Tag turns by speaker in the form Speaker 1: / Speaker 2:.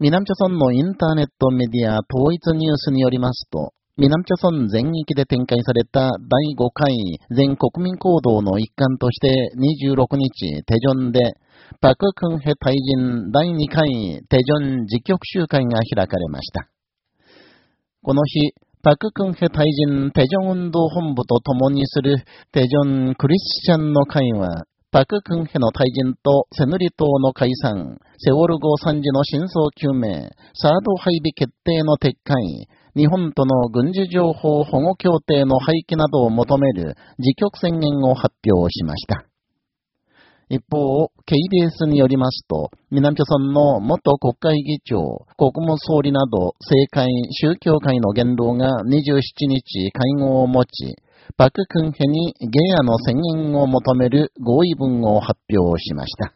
Speaker 1: 南朝村のインターネットメディア統一ニュースによりますと、南朝村全域で展開された第5回全国民行動の一環として26日、テジョンで、パククンヘ大臣第2回テジョン自局集会が開かれました。この日、パククンヘ大臣テジョン運動本部と共にするテジョンクリスチャンの会は、パククンヘの退陣とセヌリ島の解散、セオル号惨事の真相究明、サード配備決定の撤回、日本との軍事情報保護協定の廃棄などを求める自局宣言を発表しました。一方、KBS によりますと、南朝村の元国会議長、国務総理など政界、宗教界の言動が27日会合を持ち、パククンヘにゲアの宣言を求める合意文を発表しました。